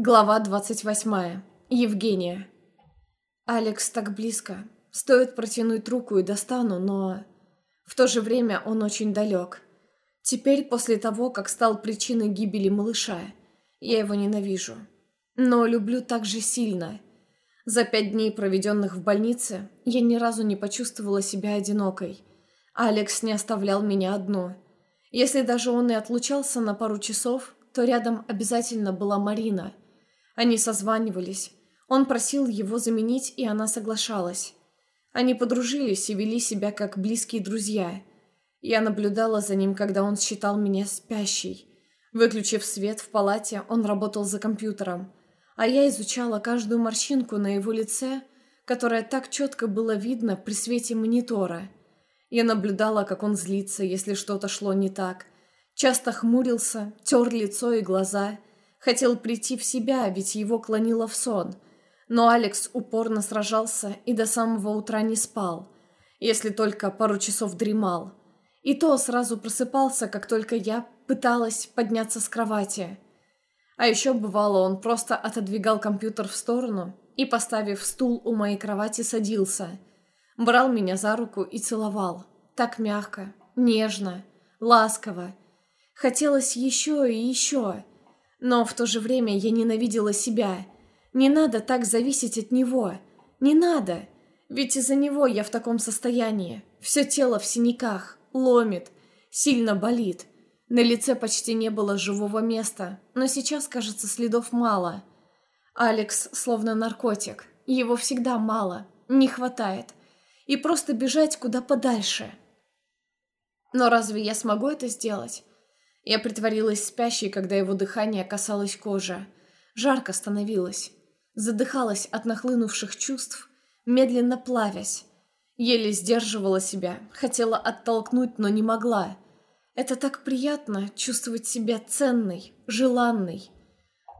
Глава 28. Евгения. Алекс так близко. Стоит протянуть руку и достану, но... В то же время он очень далек. Теперь, после того, как стал причиной гибели малыша, я его ненавижу. Но люблю так же сильно. За пять дней, проведенных в больнице, я ни разу не почувствовала себя одинокой. Алекс не оставлял меня одну. Если даже он и отлучался на пару часов, то рядом обязательно была Марина – они созванивались. Он просил его заменить, и она соглашалась. Они подружились и вели себя как близкие друзья. Я наблюдала за ним, когда он считал меня спящей. Выключив свет в палате, он работал за компьютером, а я изучала каждую морщинку на его лице, которая так четко было видно при свете монитора. Я наблюдала, как он злится, если что-то шло не так. Часто хмурился, тер лицо и глаза – Хотел прийти в себя, ведь его клонило в сон. Но Алекс упорно сражался и до самого утра не спал, если только пару часов дремал. И то сразу просыпался, как только я пыталась подняться с кровати. А еще бывало, он просто отодвигал компьютер в сторону и, поставив стул у моей кровати, садился. Брал меня за руку и целовал. Так мягко, нежно, ласково. Хотелось еще и еще. Но в то же время я ненавидела себя. Не надо так зависеть от него. Не надо. Ведь из-за него я в таком состоянии. Все тело в синяках, ломит, сильно болит. На лице почти не было живого места, но сейчас, кажется, следов мало. Алекс словно наркотик. Его всегда мало, не хватает. И просто бежать куда подальше. Но разве я смогу это сделать? Я притворилась спящей, когда его дыхание касалось кожи. Жарко становилось. Задыхалась от нахлынувших чувств, медленно плавясь. Еле сдерживала себя, хотела оттолкнуть, но не могла. Это так приятно чувствовать себя ценной, желанной.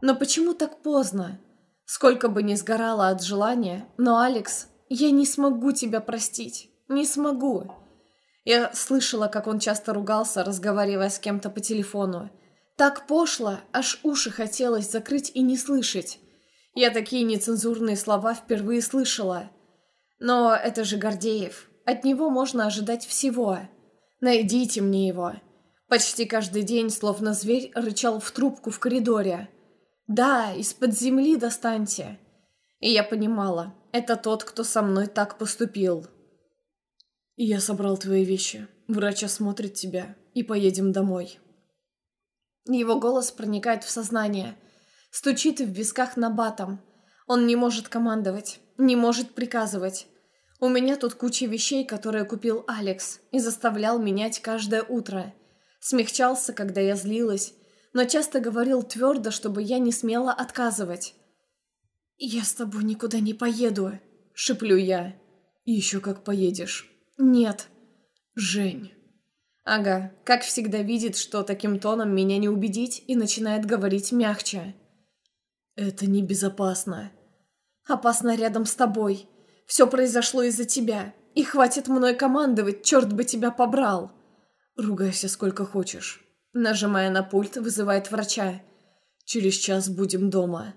Но почему так поздно? Сколько бы ни сгорала от желания, но, Алекс, я не смогу тебя простить. Не смогу. Я слышала, как он часто ругался, разговаривая с кем-то по телефону. Так пошло, аж уши хотелось закрыть и не слышать. Я такие нецензурные слова впервые слышала. Но это же Гордеев. От него можно ожидать всего. Найдите мне его. Почти каждый день, словно зверь, рычал в трубку в коридоре. «Да, из-под земли достаньте». И я понимала, это тот, кто со мной так поступил. «Я собрал твои вещи. Врач осмотрит тебя, и поедем домой». Его голос проникает в сознание, стучит в висках на батом. Он не может командовать, не может приказывать. У меня тут куча вещей, которые купил Алекс, и заставлял менять каждое утро. Смягчался, когда я злилась, но часто говорил твердо, чтобы я не смела отказывать. «Я с тобой никуда не поеду», — шеплю я. «Еще как поедешь». «Нет». «Жень». Ага, как всегда видит, что таким тоном меня не убедить и начинает говорить мягче. «Это небезопасно». «Опасно рядом с тобой. Все произошло из-за тебя. И хватит мной командовать, черт бы тебя побрал». «Ругайся сколько хочешь». Нажимая на пульт, вызывает врача. «Через час будем дома».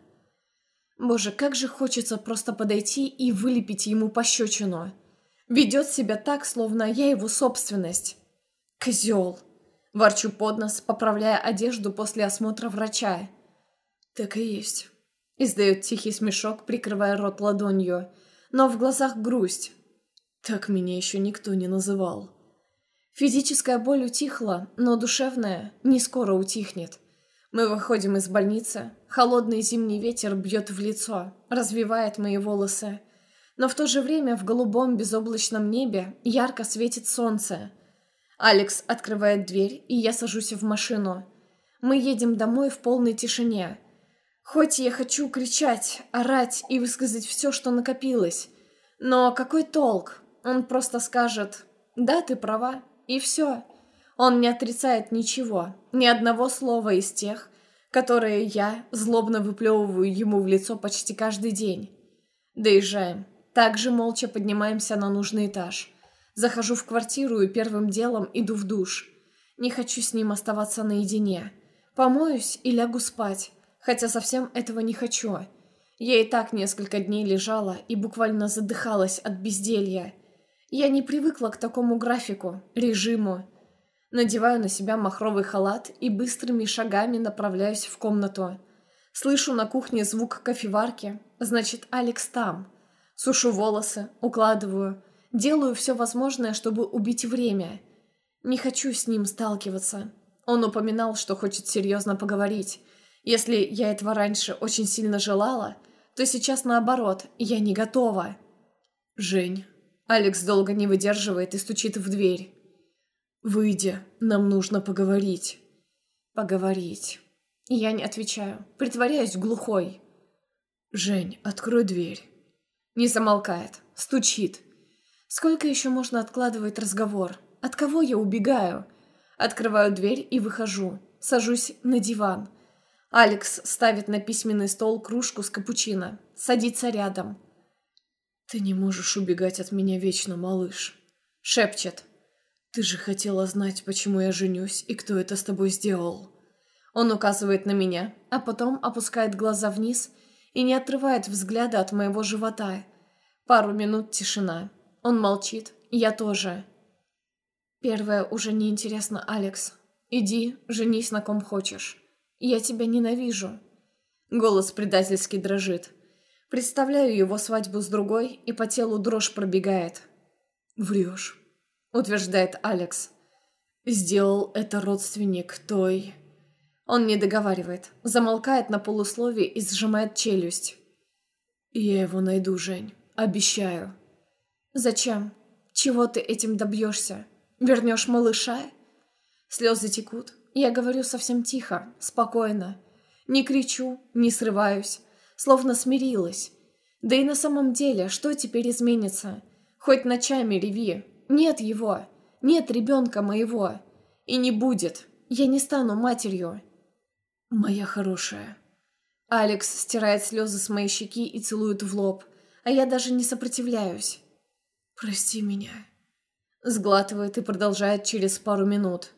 Боже, как же хочется просто подойти и вылепить ему пощечину. Ведет себя так, словно я его собственность. Козел. Ворчу под нос, поправляя одежду после осмотра врача. Так и есть. Издает тихий смешок, прикрывая рот ладонью. Но в глазах грусть. Так меня еще никто не называл. Физическая боль утихла, но душевная не скоро утихнет. Мы выходим из больницы. Холодный зимний ветер бьет в лицо, развивает мои волосы но в то же время в голубом безоблачном небе ярко светит солнце. Алекс открывает дверь, и я сажусь в машину. Мы едем домой в полной тишине. Хоть я хочу кричать, орать и высказать все, что накопилось. Но какой толк? Он просто скажет «Да, ты права», и все. Он не отрицает ничего, ни одного слова из тех, которые я злобно выплевываю ему в лицо почти каждый день. Доезжаем. Также молча поднимаемся на нужный этаж. Захожу в квартиру и первым делом иду в душ. Не хочу с ним оставаться наедине. Помоюсь и лягу спать. хотя совсем этого не хочу. Я и так несколько дней лежала и буквально задыхалась от безделья. Я не привыкла к такому графику, режиму. Надеваю на себя махровый халат и быстрыми шагами направляюсь в комнату. Слышу на кухне звук кофеварки, значит, Алекс там. Сушу волосы, укладываю, делаю все возможное, чтобы убить время. Не хочу с ним сталкиваться. Он упоминал, что хочет серьезно поговорить. Если я этого раньше очень сильно желала, то сейчас наоборот, я не готова. «Жень». Алекс долго не выдерживает и стучит в дверь. «Выйди, нам нужно поговорить». «Поговорить». Я не отвечаю, притворяюсь глухой. «Жень, открой дверь». Не замолкает, стучит. Сколько еще можно откладывать разговор? От кого я убегаю? Открываю дверь и выхожу. Сажусь на диван. Алекс ставит на письменный стол кружку с капучино. Садится рядом. «Ты не можешь убегать от меня вечно, малыш», — шепчет. «Ты же хотела знать, почему я женюсь и кто это с тобой сделал». Он указывает на меня, а потом опускает глаза вниз и не отрывает взгляда от моего живота. Пару минут тишина. Он молчит, я тоже. Первое уже не интересно, Алекс. Иди, женись на ком хочешь. Я тебя ненавижу. Голос предательски дрожит. Представляю его свадьбу с другой, и по телу дрожь пробегает. «Врешь», — утверждает Алекс. «Сделал это родственник той...» Он не договаривает, замолкает на полусловие и сжимает челюсть. «Я его найду, Жень. Обещаю». «Зачем? Чего ты этим добьешься? Вернешь малыша?» Слезы текут. Я говорю совсем тихо, спокойно. Не кричу, не срываюсь. Словно смирилась. Да и на самом деле, что теперь изменится? Хоть ночами реви. Нет его. Нет ребенка моего. И не будет. Я не стану матерью. «Моя хорошая». Алекс стирает слезы с моей щеки и целует в лоб, а я даже не сопротивляюсь. «Прости меня». Сглатывает и продолжает через пару минут.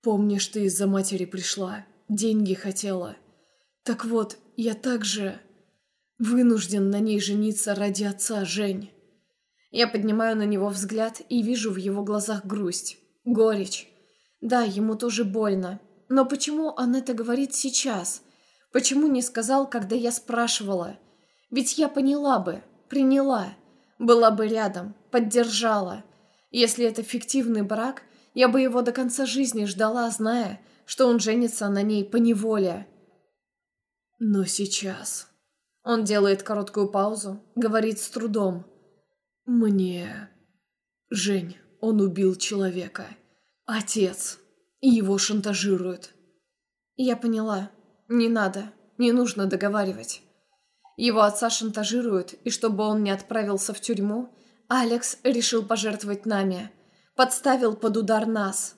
«Помнишь, ты из-за матери пришла, деньги хотела. Так вот, я также вынужден на ней жениться ради отца, Жень». Я поднимаю на него взгляд и вижу в его глазах грусть, горечь. Да, ему тоже больно, но почему он это говорит сейчас? Почему не сказал, когда я спрашивала? Ведь я поняла бы, приняла, была бы рядом, поддержала. Если это фиктивный брак, я бы его до конца жизни ждала, зная, что он женится на ней по неволе. Но сейчас... Он делает короткую паузу, говорит с трудом. «Мне...» «Жень, он убил человека. Отец и его шантажируют. Я поняла. Не надо. Не нужно договаривать. Его отца шантажируют, и чтобы он не отправился в тюрьму, Алекс решил пожертвовать нами. Подставил под удар нас.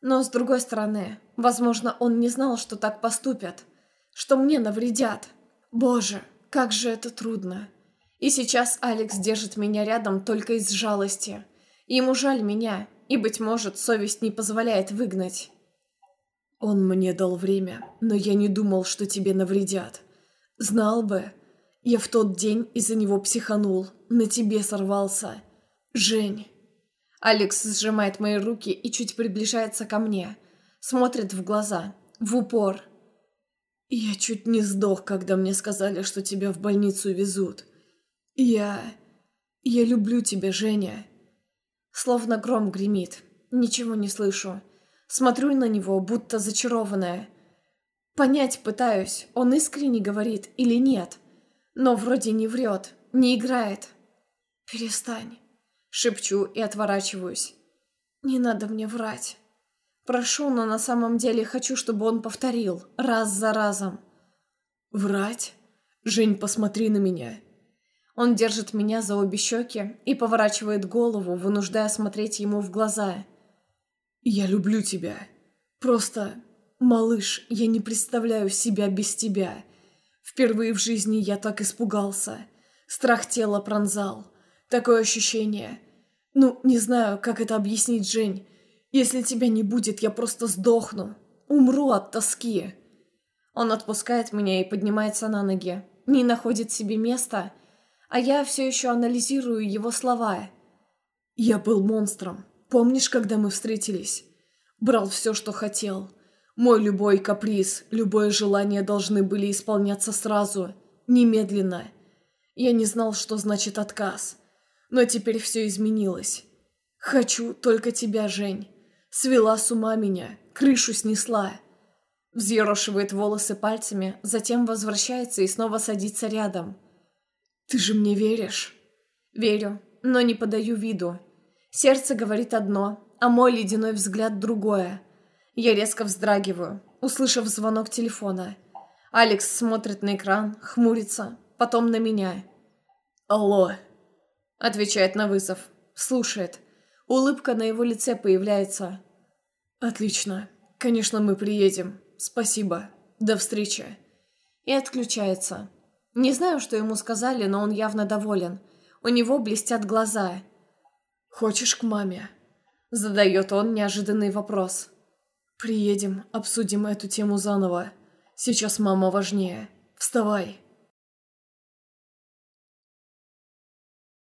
Но, с другой стороны, возможно, он не знал, что так поступят. Что мне навредят. Боже, как же это трудно. И сейчас Алекс держит меня рядом только из жалости. Ему жаль меня, и, быть может, совесть не позволяет выгнать. Он мне дал время, но я не думал, что тебе навредят. Знал бы. Я в тот день из-за него психанул, на тебе сорвался. Жень. Алекс сжимает мои руки и чуть приближается ко мне. Смотрит в глаза, в упор. Я чуть не сдох, когда мне сказали, что тебя в больницу везут. Я... Я люблю тебя, Женя. Словно гром гремит. Ничего не слышу. Смотрю на него, будто зачарованная. Понять пытаюсь, он искренне говорит или нет. Но вроде не врет, не играет. «Перестань», — шепчу и отворачиваюсь. «Не надо мне врать. Прошу, но на самом деле хочу, чтобы он повторил, раз за разом». «Врать? Жень, посмотри на меня. Он держит меня за обе щеки и поворачивает голову, вынуждая смотреть ему в глаза. «Я люблю тебя. Просто, малыш, я не представляю себя без тебя. Впервые в жизни я так испугался. Страх тела пронзал. Такое ощущение. Ну, не знаю, как это объяснить, Жень. Если тебя не будет, я просто сдохну. Умру от тоски». Он отпускает меня и поднимается на ноги. Не находит себе места, а я все еще анализирую его слова. «Я был монстром. Помнишь, когда мы встретились? Брал все, что хотел. Мой любой каприз, любое желание должны были исполняться сразу, немедленно. Я не знал, что значит отказ. Но теперь все изменилось. Хочу только тебя, Жень. Свела с ума меня, крышу снесла. Взъерошивает волосы пальцами, затем возвращается и снова садится рядом. «Ты же мне веришь?» «Верю, но не подаю виду. Сердце говорит одно, а мой ледяной взгляд другое. Я резко вздрагиваю, услышав звонок телефона. Алекс смотрит на экран, хмурится, потом на меня. «Алло», — отвечает на вызов, слушает. Улыбка на его лице появляется. «Отлично. Конечно, мы приедем. Спасибо. До встречи». И отключается. Не знаю, что ему сказали, но он явно доволен. У него блестят глаза. «Хочешь к маме?» Задает он неожиданный вопрос. «Приедем, обсудим эту тему заново. Сейчас мама важнее. Вставай!»